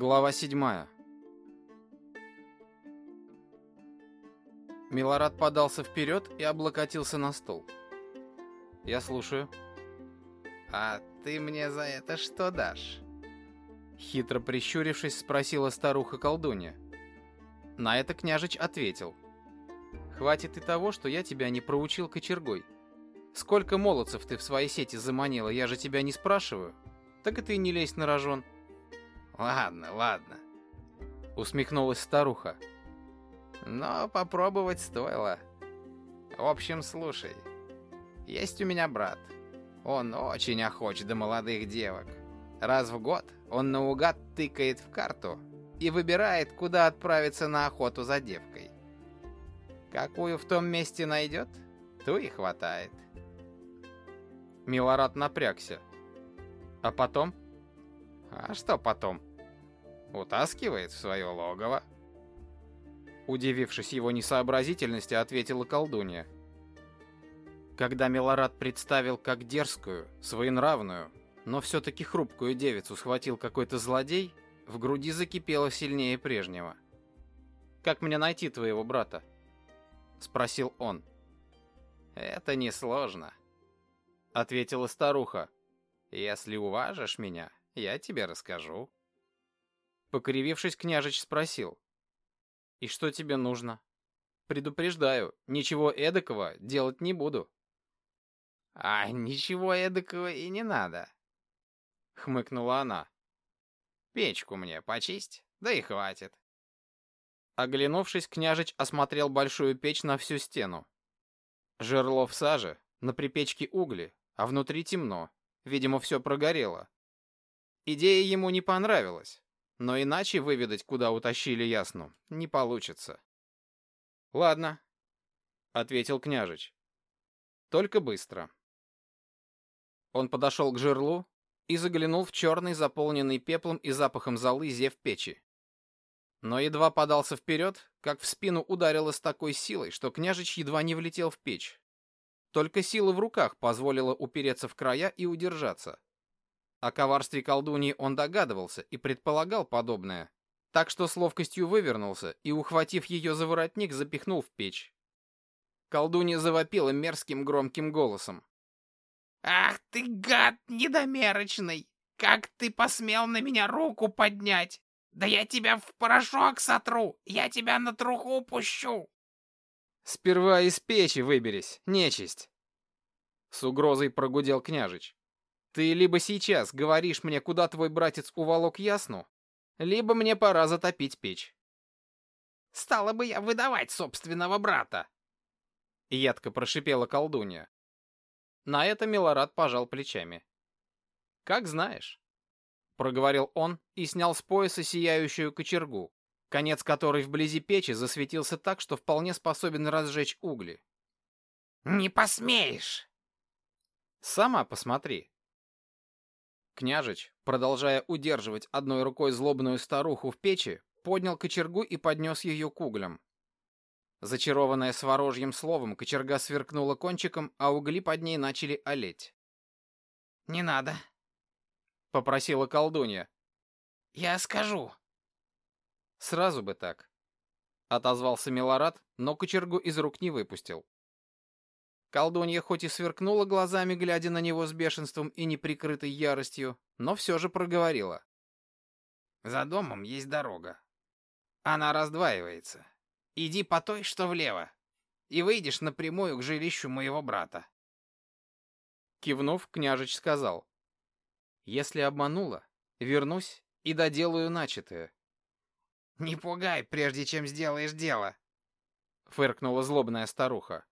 Глава седьмая. Милорад подался вперед и облокотился на стол. Я слушаю. «А ты мне за это что дашь?» Хитро прищурившись, спросила старуха-колдунья. На это княжич ответил. «Хватит и того, что я тебя не проучил кочергой. Сколько молодцев ты в своей сети заманила, я же тебя не спрашиваю. Так и ты не лезь на рожон». «Ладно, ладно», — усмехнулась старуха. «Но попробовать стоило. В общем, слушай, есть у меня брат. Он очень охоч до молодых девок. Раз в год он наугад тыкает в карту и выбирает, куда отправиться на охоту за девкой. Какую в том месте найдет, ту и хватает. Милорад напрягся. А потом? А что потом? Утаскивает в свое логово. Удивившись его несообразительности, ответила колдунья. Когда Милорад представил как дерзкую, своенравную, но все-таки хрупкую девицу схватил какой-то злодей, в груди закипело сильнее прежнего. «Как мне найти твоего брата?» — спросил он. «Это несложно», — ответила старуха. «Если уважишь меня, я тебе расскажу». Покривившись, княжич спросил. «И что тебе нужно?» «Предупреждаю, ничего эдакого делать не буду». «А ничего эдакого и не надо», — хмыкнула она. «Печку мне почисть, да и хватит». Оглянувшись, княжич осмотрел большую печь на всю стену. Жерло в саже, на припечке угли, а внутри темно. Видимо, все прогорело. Идея ему не понравилась, но иначе выведать, куда утащили ясну, не получится. «Ладно», — ответил княжич. «Только быстро». Он подошел к жерлу и заглянул в черный, заполненный пеплом и запахом золы зев печи. Но едва подался вперед, как в спину ударило с такой силой, что княжич едва не влетел в печь. Только сила в руках позволила упереться в края и удержаться. О коварстве колдуньи он догадывался и предполагал подобное, так что с ловкостью вывернулся и, ухватив ее за воротник, запихнул в печь. Колдунья завопила мерзким громким голосом. «Ах ты, гад недомерочный! Как ты посмел на меня руку поднять? Да я тебя в порошок сотру! Я тебя на труху пущу!» «Сперва из печи выберись, нечисть!» С угрозой прогудел княжич. «Ты либо сейчас говоришь мне, куда твой братец уволок ясну, либо мне пора затопить печь». «Стала бы я выдавать собственного брата!» Едко прошипела колдунья. На это Милорад пожал плечами. «Как знаешь», — проговорил он и снял с пояса сияющую кочергу, конец которой вблизи печи засветился так, что вполне способен разжечь угли. «Не посмеешь!» «Сама посмотри». Княжич, продолжая удерживать одной рукой злобную старуху в печи, поднял кочергу и поднес ее к углям. Зачарованная сворожьим словом, кочерга сверкнула кончиком, а угли под ней начали олеть. «Не надо», — попросила колдунья. «Я скажу». «Сразу бы так», — отозвался Милорад, но кочергу из рук не выпустил. Колдунья хоть и сверкнула глазами, глядя на него с бешенством и неприкрытой яростью, но все же проговорила. «За домом есть дорога. Она раздваивается. Иди по той, что влево, и выйдешь напрямую к жилищу моего брата. Кивнув, княжич сказал. Если обманула, вернусь и доделаю начатое. Не пугай, прежде чем сделаешь дело, фыркнула злобная старуха.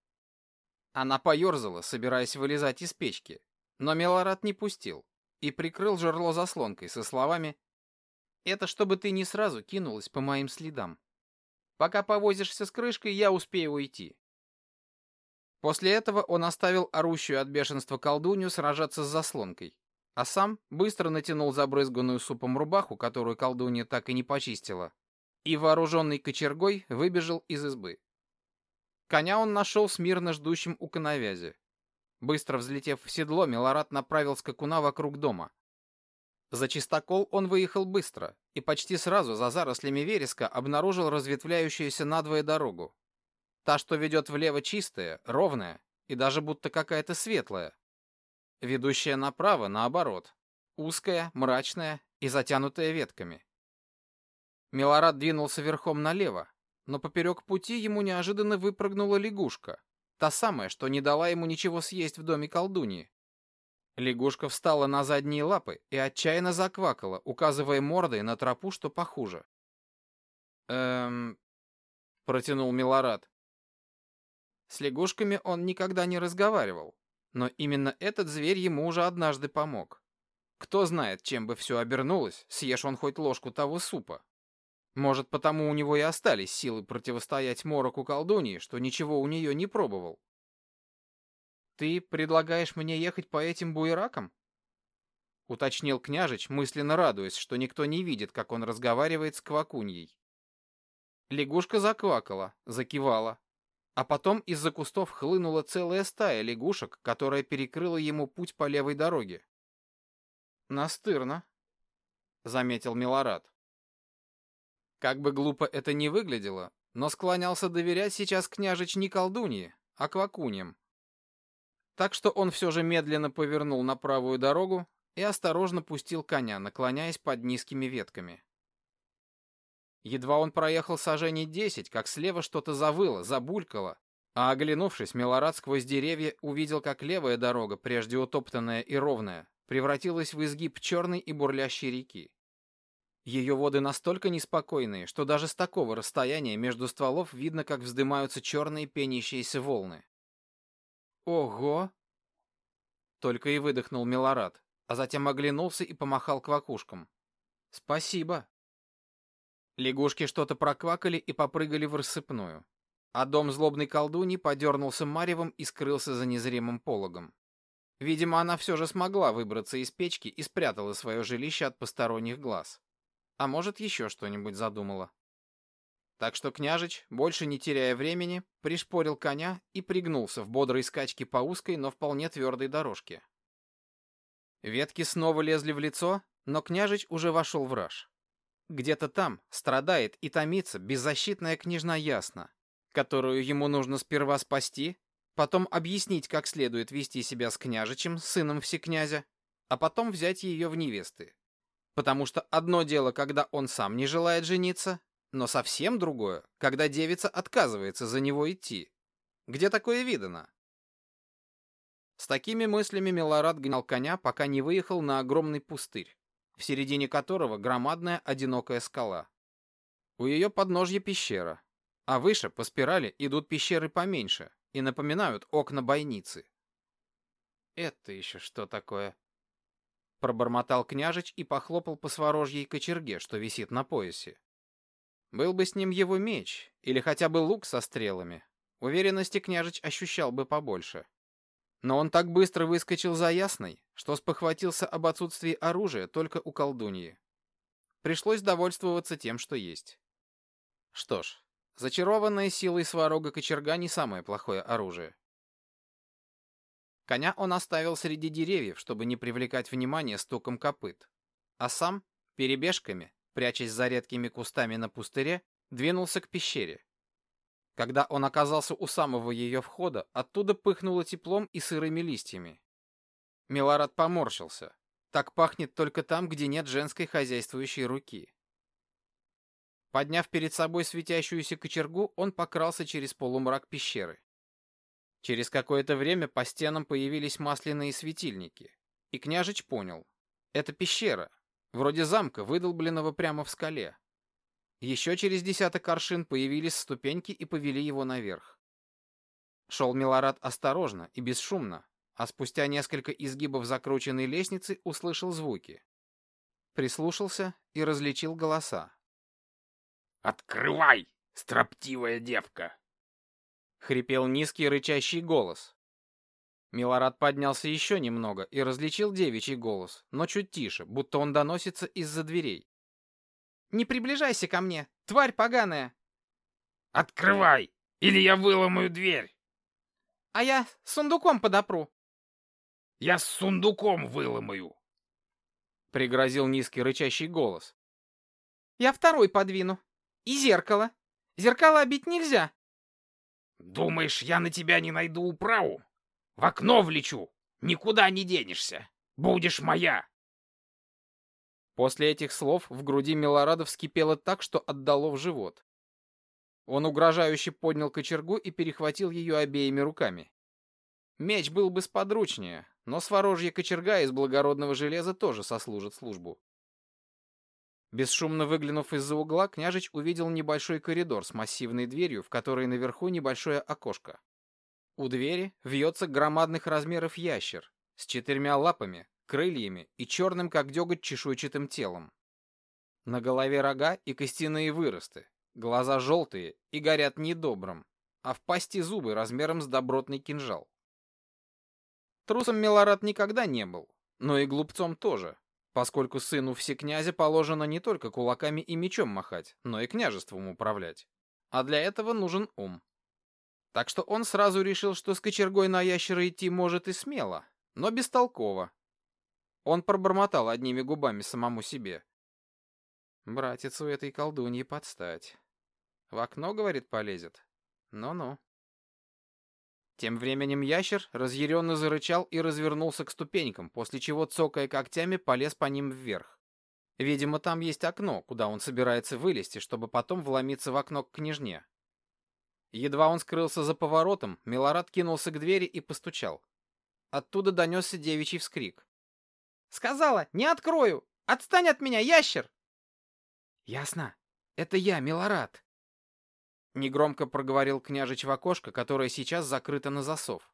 Она поерзала, собираясь вылезать из печки, но Мелорат не пустил и прикрыл жерло заслонкой со словами «Это чтобы ты не сразу кинулась по моим следам». Пока повозишься с крышкой, я успею уйти. После этого он оставил орущую от бешенства колдунью сражаться с заслонкой, а сам быстро натянул забрызганную супом рубаху, которую колдунья так и не почистила, и вооруженный кочергой выбежал из избы. Коня он нашел смирно ждущим у коновязи. Быстро взлетев в седло, Милорад направил скакуна вокруг дома. За чистокол он выехал быстро и почти сразу за зарослями вереска обнаружил разветвляющуюся надвое дорогу. Та, что ведет влево, чистая, ровная и даже будто какая-то светлая. Ведущая направо, наоборот, узкая, мрачная и затянутая ветками. Милорад двинулся верхом налево, но поперек пути ему неожиданно выпрыгнула лягушка, та самая, что не дала ему ничего съесть в доме колдуньи. Лягушка встала на задние лапы и отчаянно заквакала, указывая мордой на тропу, что похуже. «Эм...» — протянул Милорад. С лягушками он никогда не разговаривал, но именно этот зверь ему уже однажды помог. Кто знает, чем бы все обернулось, съешь он хоть ложку того супа. Может, потому у него и остались силы противостоять мороку колдуньи, что ничего у нее не пробовал. «Ты предлагаешь мне ехать по этим буеракам?» — уточнил княжич, мысленно радуясь, что никто не видит, как он разговаривает с квакуньей. Лягушка заквакала, закивала, а потом из-за кустов хлынула целая стая лягушек, которая перекрыла ему путь по левой дороге. «Настырно», — заметил Милорад. Как бы глупо это ни выглядело, но склонялся доверять сейчас княжич не колдунье, а квакуньям. Так что он все же медленно повернул на правую дорогу и осторожно пустил коня, наклоняясь под низкими ветками. Едва он проехал сажений десять, как слева что-то завыло, забулькало, а оглянувшись, Милорад сквозь деревья увидел, как левая дорога, прежде утоптанная и ровная, превратилась в изгиб черной и бурлящей реки. Ее воды настолько неспокойные, что даже с такого расстояния между стволов видно, как вздымаются черные пенящиеся волны. «Ого!» Только и выдохнул Милорад, а затем оглянулся и помахал квакушкам. «Спасибо!» Лягушки что-то проквакали и попрыгали в рассыпную, а дом злобной колдуни подернулся маревом и скрылся за незримым пологом. Видимо, она все же смогла выбраться из печки и спрятала свое жилище от посторонних глаз. А может, еще что-нибудь задумала. Так что княжич, больше не теряя времени, пришпорил коня и пригнулся в бодрой скачке по узкой, но вполне твердой дорожке. Ветки снова лезли в лицо, но княжич уже вошел в раж. Где-то там страдает и томится беззащитная княжна Ясна, которую ему нужно сперва спасти, потом объяснить, как следует вести себя с княжичем, сыном всекнязя, а потом взять ее в невесты. Потому что одно дело, когда он сам не желает жениться, но совсем другое, когда девица отказывается за него идти. Где такое видано? С такими мыслями Милорад гнал коня, пока не выехал на огромный пустырь, в середине которого громадная одинокая скала. У ее подножья пещера, а выше по спирали идут пещеры поменьше и напоминают окна бойницы. «Это еще что такое?» Пробормотал княжич и похлопал по сворожьей кочерге, что висит на поясе. Был бы с ним его меч, или хотя бы лук со стрелами, уверенности княжич ощущал бы побольше. Но он так быстро выскочил за ясной, что спохватился об отсутствии оружия только у колдуньи. Пришлось довольствоваться тем, что есть. Что ж, зачарованная силой сварога кочерга не самое плохое оружие. Коня он оставил среди деревьев, чтобы не привлекать внимание стуком копыт, а сам, перебежками, прячась за редкими кустами на пустыре, двинулся к пещере. Когда он оказался у самого ее входа, оттуда пыхнуло теплом и сырыми листьями. Милорад поморщился. Так пахнет только там, где нет женской хозяйствующей руки. Подняв перед собой светящуюся кочергу, он покрался через полумрак пещеры. Через какое-то время по стенам появились масляные светильники, и княжич понял — это пещера, вроде замка, выдолбленного прямо в скале. Еще через десяток аршин появились ступеньки и повели его наверх. Шел Милорад осторожно и бесшумно, а спустя несколько изгибов закрученной лестницы услышал звуки. Прислушался и различил голоса. «Открывай, строптивая девка!» Хрипел низкий рычащий голос. Милорад поднялся еще немного и различил девичий голос, но чуть тише, будто он доносится из-за дверей. «Не приближайся ко мне, тварь поганая!» «Открывай, или я выломаю дверь!» «А я сундуком подопру!» «Я с сундуком выломаю!» Пригрозил низкий рычащий голос. Я второй подвину. И зеркало. Зеркало обить нельзя. Думаешь, я на тебя не найду управу? В окно влечу. Никуда не денешься. Будешь моя. После этих слов в груди Милорада вскипело так, что отдало в живот. Он угрожающе поднял кочергу и перехватил ее обеими руками. Меч был бы сподручнее, но сворожья кочерга из благородного железа тоже сослужит службу. Бесшумно выглянув из-за угла, княжич увидел небольшой коридор с массивной дверью, в которой наверху небольшое окошко. У двери вьется громадных размеров ящер с четырьмя лапами, крыльями и черным, как деготь, чешуйчатым телом. На голове рога и костяные выросты, глаза желтые и горят недобрым, а в пасти зубы размером с добротный кинжал. Трусом Милорад никогда не был, но и глупцом тоже, поскольку сыну всекнязя положено не только кулаками и мечом махать, но и княжеством управлять. А для этого нужен ум. Так что он сразу решил, что с кочергой на ящера идти может и смело, но бестолково. Он пробормотал одними губами самому себе. Братец у этой колдуньи подстать. В окно, говорит, полезет. Ну-ну. Тем временем ящер разъяренно зарычал и развернулся к ступенькам, после чего, цокая когтями, полез по ним вверх. Видимо, там есть окно, куда он собирается вылезти, чтобы потом вломиться в окно к княжне. Едва он скрылся за поворотом, Милорад кинулся к двери и постучал. Оттуда донесся девичий вскрик. «Сказала, не открою! Отстань от меня, ящер!» «Ясно. Это я, Милорад!» Негромко проговорил княжич в окошко, которое сейчас закрыто на засов.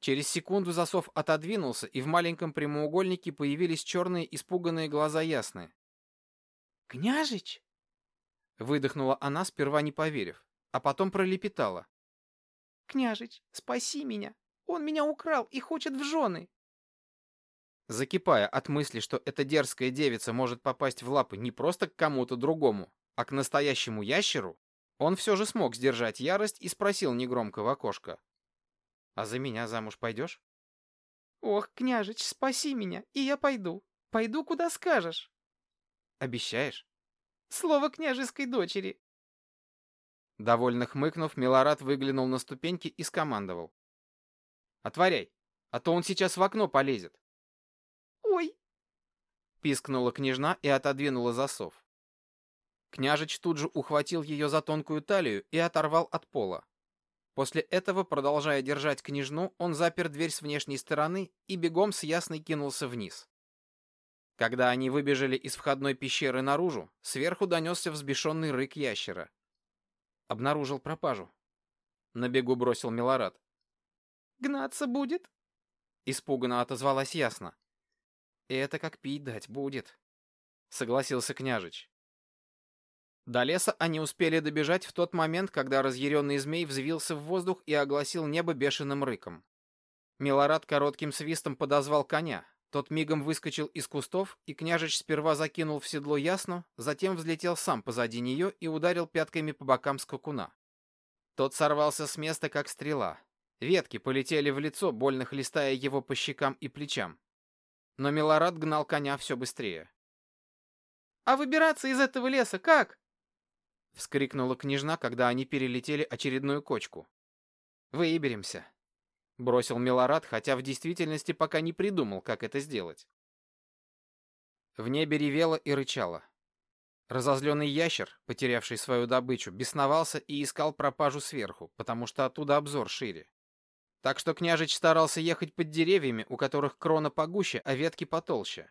Через секунду засов отодвинулся, и в маленьком прямоугольнике появились черные испуганные глаза ясные. «Княжич?» Выдохнула она, сперва не поверив, а потом пролепетала. «Княжич, спаси меня! Он меня украл и хочет в жены!» Закипая от мысли, что эта дерзкая девица может попасть в лапы не просто к кому-то другому, а к настоящему ящеру, он все же смог сдержать ярость и спросил негромко в окошко. «А за меня замуж пойдешь?» «Ох, княжич, спаси меня, и я пойду. Пойду, куда скажешь». «Обещаешь?» «Слово княжеской дочери». Довольно хмыкнув, Милорад выглянул на ступеньки и скомандовал. «Отворяй, а то он сейчас в окно полезет». «Ой!» Пискнула княжна и отодвинула засов. Княжич тут же ухватил ее за тонкую талию и оторвал от пола. После этого, продолжая держать княжну, он запер дверь с внешней стороны и бегом с ясной кинулся вниз. Когда они выбежали из входной пещеры наружу, сверху донесся взбешенный рык ящера. Обнаружил пропажу. На бегу бросил Милорад. «Гнаться будет?» Испуганно отозвалась ясно. «И это как пить дать будет», — согласился княжич. До леса они успели добежать в тот момент, когда разъяренный змей взвился в воздух и огласил небо бешеным рыком. Милорад коротким свистом подозвал коня. Тот мигом выскочил из кустов, и княжич сперва закинул в седло ясну, затем взлетел сам позади нее и ударил пятками по бокам скакуна. Тот сорвался с места, как стрела. Ветки полетели в лицо, больно хлестая его по щекам и плечам. Но Милорад гнал коня все быстрее. «А выбираться из этого леса как?» — вскрикнула княжна, когда они перелетели очередную кочку. «Выберемся», — бросил Милорад, хотя в действительности пока не придумал, как это сделать. В небе ревело и рычало. Разозленный ящер, потерявший свою добычу, бесновался и искал пропажу сверху, потому что оттуда обзор шире. Так что княжич старался ехать под деревьями, у которых крона погуще, а ветки потолще.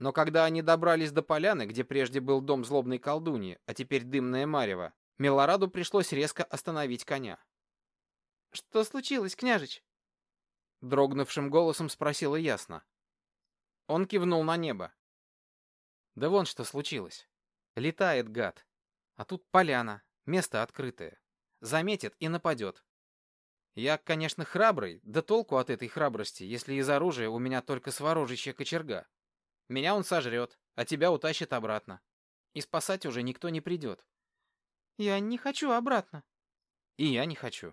Но когда они добрались до поляны, где прежде был дом злобной колдуньи, а теперь дымное марево, Милораду пришлось резко остановить коня. «Что случилось, княжич?» Дрогнувшим голосом спросила ясно. Он кивнул на небо. «Да вон что случилось. Летает гад. А тут поляна, место открытое. Заметит и нападет. Я, конечно, храбрый, да толку от этой храбрости, если из оружия у меня только сворожища кочерга. Меня он сожрет, а тебя утащит обратно. И спасать уже никто не придет. Я не хочу обратно. И я не хочу.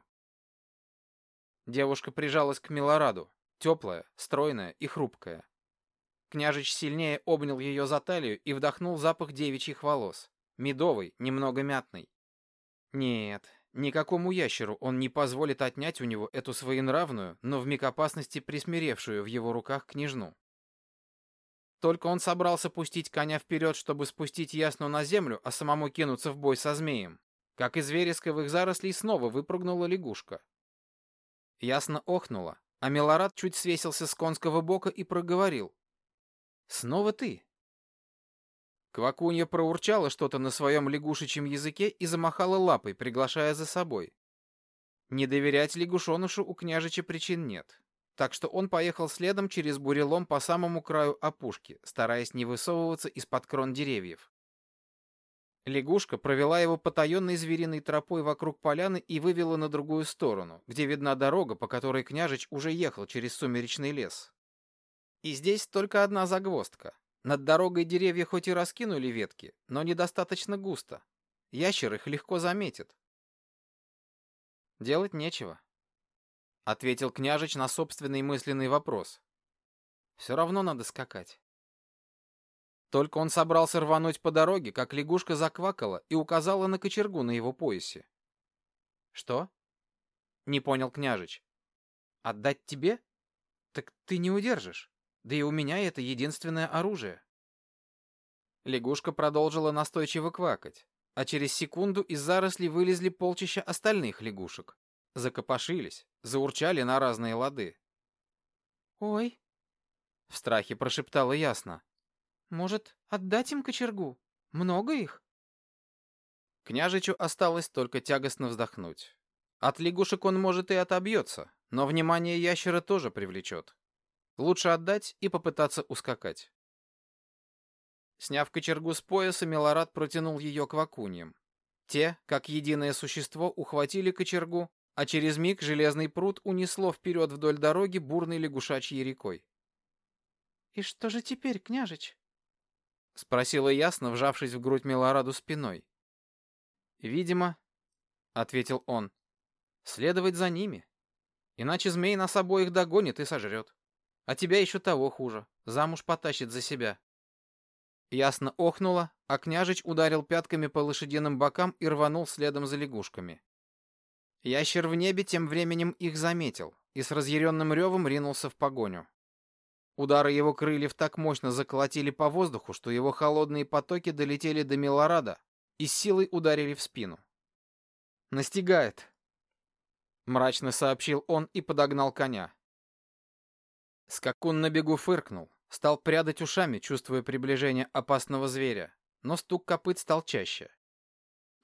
Девушка прижалась к Милораду, теплая, стройная и хрупкая. Княжич сильнее обнял ее за талию и вдохнул запах девичьих волос. Медовый, немного мятный. Нет, никакому ящеру он не позволит отнять у него эту своенравную, но в миг опасности присмиревшую в его руках княжну. Только он собрался пустить коня вперед, чтобы спустить ясну на землю, а самому кинуться в бой со змеем, как из вересковых зарослей снова выпрыгнула лягушка. Ясно охнула, а Милорад чуть свесился с конского бока и проговорил. «Снова ты?» Квакунья проурчала что-то на своем лягушечьем языке и замахала лапой, приглашая за собой. Не доверять лягушонушу у княжича причин нет, так что он поехал следом через бурелом по самому краю опушки, стараясь не высовываться из-под крон деревьев. Лягушка провела его потаенной звериной тропой вокруг поляны и вывела на другую сторону, где видна дорога, по которой княжич уже ехал через сумеречный лес. И здесь только одна загвоздка. Над дорогой деревья хоть и раскинули ветки, но недостаточно густо. Ящер их легко заметит. Делать нечего. Ответил княжич на собственный мысленный вопрос. Все равно надо скакать. Только он собрался рвануть по дороге, как лягушка заквакала и указала на кочергу на его поясе. «Что?» — не понял княжич. «Отдать тебе? Так ты не удержишь. Да и у меня это единственное оружие». Лягушка продолжила настойчиво квакать, а через секунду из зарослей вылезли полчища остальных лягушек. Закопошились, заурчали на разные лады. «Ой!» — в страхе прошептала ясно. Может, отдать им кочергу? Много их? Княжичу осталось только тягостно вздохнуть. От лягушек он, может, и отобьется, но внимание ящера тоже привлечет. Лучше отдать и попытаться ускакать. Сняв кочергу с пояса, Милорад протянул ее к вакуньям. Те, как единое существо, ухватили кочергу, а через миг железный пруд унесло вперед вдоль дороги бурной лягушачьей рекой. «И что же теперь, княжич?» — спросила ясно, вжавшись в грудь Милораду спиной. «Видимо», — ответил он, — «следовать за ними. Иначе змей нас обоих догонит и сожрет. А тебя еще того хуже, замуж потащит за себя». Ясно охнула, а княжич ударил пятками по лошадиным бокам и рванул следом за лягушками. Ящер в небе тем временем их заметил и с разъяренным ревом ринулся в погоню. Удары его крыльев так мощно заколотили по воздуху, что его холодные потоки долетели до Милорада и с силой ударили в спину. «Настигает!» — мрачно сообщил он и подогнал коня. Скакун на бегу фыркнул, стал прядать ушами, чувствуя приближение опасного зверя, но стук копыт стал чаще.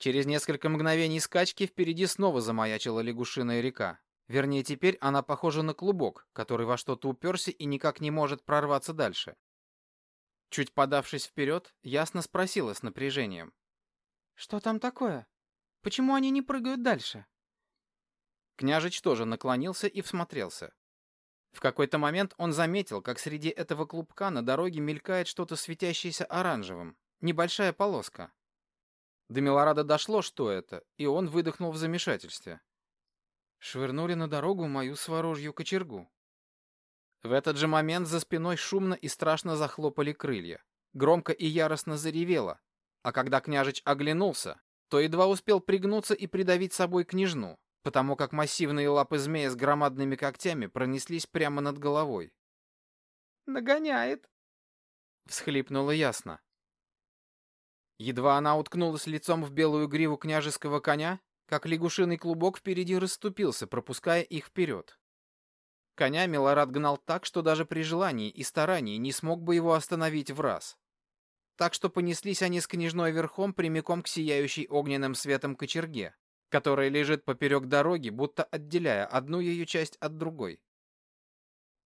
Через несколько мгновений скачки впереди снова замаячила лягушиная река. Вернее, теперь она похожа на клубок, который во что-то уперся и никак не может прорваться дальше. Чуть подавшись вперед, ясно спросила с напряжением. «Что там такое? Почему они не прыгают дальше?» Княжич тоже наклонился и всмотрелся. В какой-то момент он заметил, как среди этого клубка на дороге мелькает что-то светящееся оранжевым, небольшая полоска. До Милорада дошло, что это, и он выдохнул в замешательстве швырнули на дорогу мою сворожью кочергу. В этот же момент за спиной шумно и страшно захлопали крылья. Громко и яростно заревело. А когда княжич оглянулся, то едва успел пригнуться и придавить собой княжну, потому как массивные лапы змея с громадными когтями пронеслись прямо над головой. «Нагоняет!» — всхлипнула ясно. Едва она уткнулась лицом в белую гриву княжеского коня, как лягушиный клубок впереди расступился, пропуская их вперед. Коня Милорад гнал так, что даже при желании и старании не смог бы его остановить в раз. Так что понеслись они с княжной верхом прямиком к сияющей огненным светом кочерге, которая лежит поперек дороги, будто отделяя одну ее часть от другой.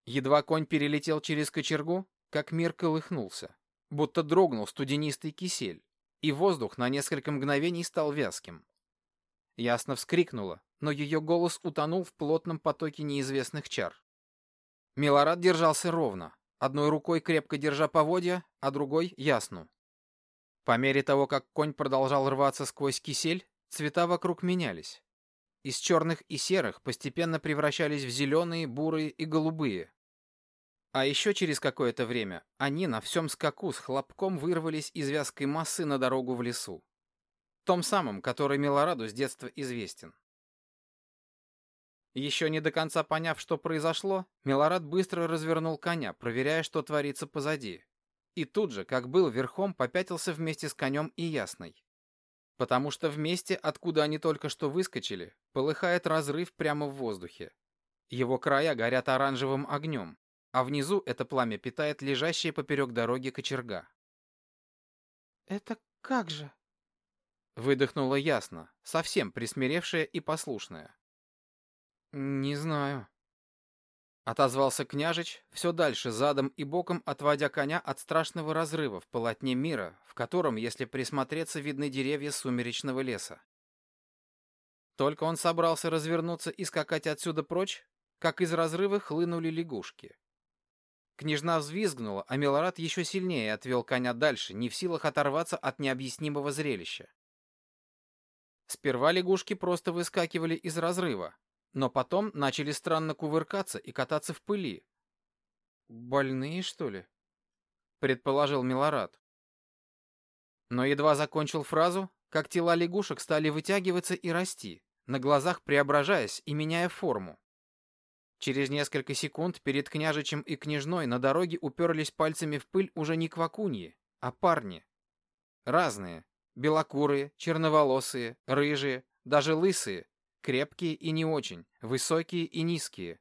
Едва конь перелетел через кочергу, как мир колыхнулся, будто дрогнул студенистый кисель, и воздух на несколько мгновений стал вязким. Ясно вскрикнула, но ее голос утонул в плотном потоке неизвестных чар. Милорад держался ровно, одной рукой крепко держа поводья, а другой — ясну. По мере того, как конь продолжал рваться сквозь кисель, цвета вокруг менялись. Из черных и серых постепенно превращались в зеленые, бурые и голубые. А еще через какое-то время они на всем скаку с хлопком вырвались из вязкой массы на дорогу в лесу. Том самом, который Милораду с детства известен. Еще не до конца поняв, что произошло, Милорад быстро развернул коня, проверяя, что творится позади. И тут же, как был верхом, попятился вместе с конем и ясной. Потому что в месте, откуда они только что выскочили, полыхает разрыв прямо в воздухе. Его края горят оранжевым огнем, а внизу это пламя питает лежащие поперек дороги кочерга. «Это как же?» Выдохнула ясно, совсем присмиревшая и послушная. «Не знаю». Отозвался княжич, все дальше задом и боком отводя коня от страшного разрыва в полотне мира, в котором, если присмотреться, видны деревья сумеречного леса. Только он собрался развернуться и скакать отсюда прочь, как из разрыва хлынули лягушки. Княжна взвизгнула, а Милорад еще сильнее отвел коня дальше, не в силах оторваться от необъяснимого зрелища. Сперва лягушки просто выскакивали из разрыва, но потом начали странно кувыркаться и кататься в пыли. «Больные, что ли?» — предположил Милорад. Но едва закончил фразу, как тела лягушек стали вытягиваться и расти, на глазах преображаясь и меняя форму. Через несколько секунд перед княжичем и княжной на дороге уперлись пальцами в пыль уже не квакуньи, а парни. Разные. Белокурые, черноволосые, рыжие, даже лысые, Крепкие и не очень, высокие и низкие.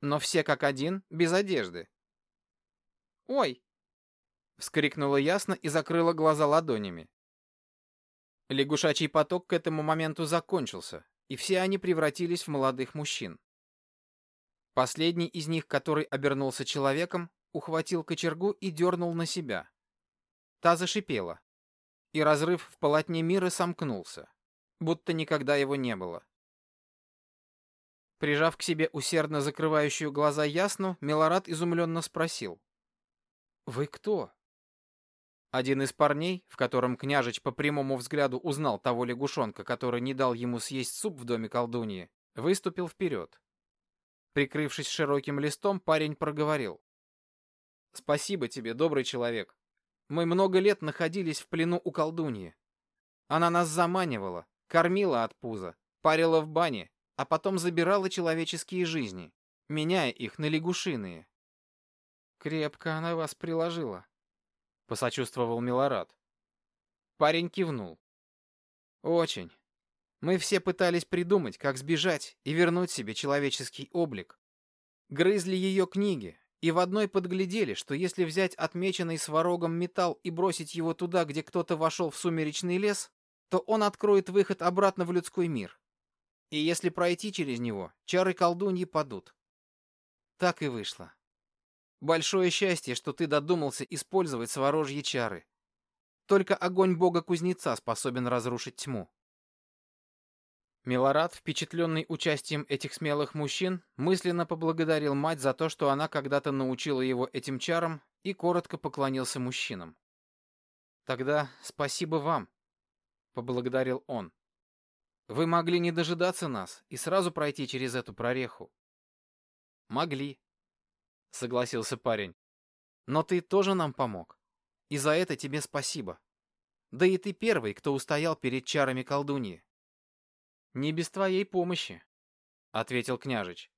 Но все как один, без одежды. «Ой!» — вскрикнула ясно и закрыла глаза ладонями. Лягушачий поток к этому моменту закончился, и все они превратились в молодых мужчин. Последний из них, который обернулся человеком, ухватил кочергу и дернул на себя. Та зашипела, и разрыв в полотне мира сомкнулся, будто никогда его не было. Прижав к себе усердно закрывающую глаза Ясну, Милорад изумленно спросил. «Вы кто?» Один из парней, в котором княжич по прямому взгляду узнал того лягушонка, который не дал ему съесть суп в доме колдуньи, выступил вперед. Прикрывшись широким листом, парень проговорил. «Спасибо тебе, добрый человек. Мы много лет находились в плену у колдуньи. Она нас заманивала, кормила от пуза, парила в бане, а потом забирала человеческие жизни, меняя их на лягушиные. «Крепко она вас приложила», — посочувствовал Милорад. Парень кивнул. «Очень. Мы все пытались придумать, как сбежать и вернуть себе человеческий облик. Грызли ее книги, и в одной подглядели, что если взять отмеченный сварогом металл и бросить его туда, где кто-то вошел в сумеречный лес, то он откроет выход обратно в людской мир. И если пройти через него, чары колдуньи падут. Так и вышло. Большое счастье, что ты додумался использовать сворожьи чары. Только огонь бога-кузнеца способен разрушить тьму. Милорад, впечатленный участием этих смелых мужчин, мысленно поблагодарил мать за то, что она когда-то научила его этим чарам, и коротко поклонился мужчинам. «Тогда спасибо вам», — поблагодарил он. Вы могли не дожидаться нас и сразу пройти через эту прореху. Могли, согласился парень. Но ты тоже нам помог. И за это тебе спасибо. Да и ты первый, кто устоял перед чарами колдуньи. Не без твоей помощи, ответил княжич.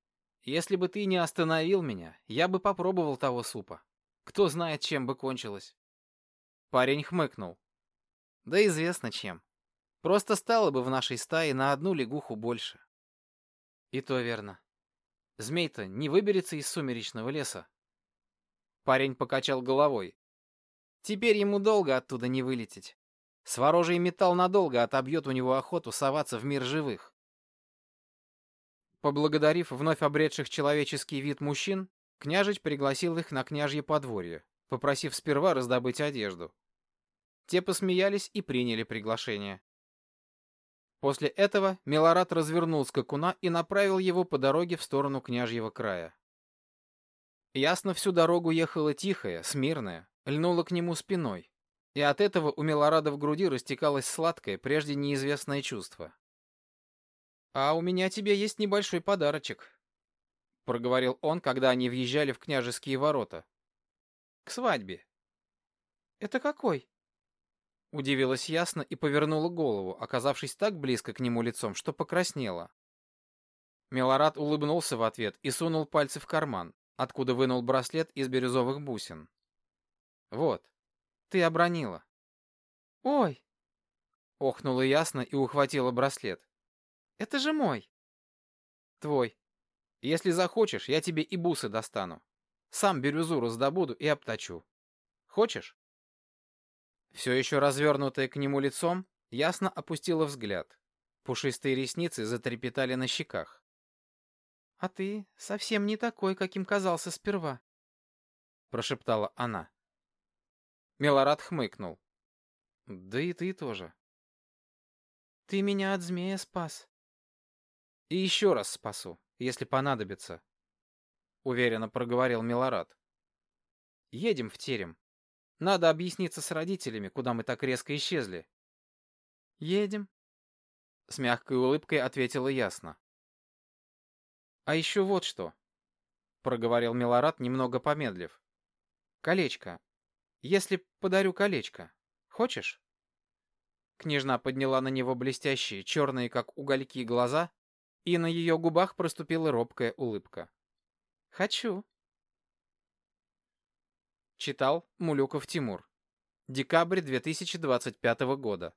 Если бы ты не остановил меня, я бы попробовал того супа. Кто знает, чем бы кончилось. Парень хмыкнул. Да известно чем. Просто стало бы в нашей стае на одну лягуху больше. И то верно. Змей-то не выберется из сумеречного леса. Парень покачал головой. Теперь ему долго оттуда не вылететь. Сворожий металл надолго отобьет у него охоту соваться в мир живых. Поблагодарив вновь обретших человеческий вид мужчин, княжич пригласил их на княжье подворье, попросив сперва раздобыть одежду. Те посмеялись и приняли приглашение. После этого Милорад развернул скакуна и направил его по дороге в сторону княжьего края. Ясно всю дорогу ехала тихая, смирная, льнула к нему спиной, и от этого у Милорада в груди растекалось сладкое, прежде неизвестное чувство. «А у меня тебе есть небольшой подарочек», проговорил он, когда они въезжали в княжеские ворота. К свадьбе. Это какой? Удивилась ясно и повернула голову, оказавшись так близко к нему лицом, что покраснела. Милорад улыбнулся в ответ и сунул пальцы в карман, откуда вынул браслет из бирюзовых бусин. Вот, ты обронила. Ой! Охнула ясно и ухватила браслет. Это же мой. Твой. Если захочешь, я тебе и бусы достану. Сам бирюзу раздобуду и обточу. Хочешь? Все еще развернутая к нему лицом, ясно опустила взгляд. Пушистые ресницы затрепетали на щеках. «А ты совсем не такой, каким казался сперва», — прошептала она. Милорад хмыкнул. «Да и ты тоже». «Ты меня от змея спас». «И еще раз спасу, если понадобится», — уверенно проговорил Милорад. «Едем в терем. Надо объясниться с родителями, куда мы так резко исчезли». «Едем», — с мягкой улыбкой ответила ясно. «А еще вот что», — проговорил Милорад, немного помедлив. «Колечко. Если подарю колечко, хочешь?» Княжна подняла на него блестящие, черные, как угольки, глаза, и на ее губах проступила робкая улыбка. «Хочу». Читал Мулюков Тимур. Декабрь 2025 года.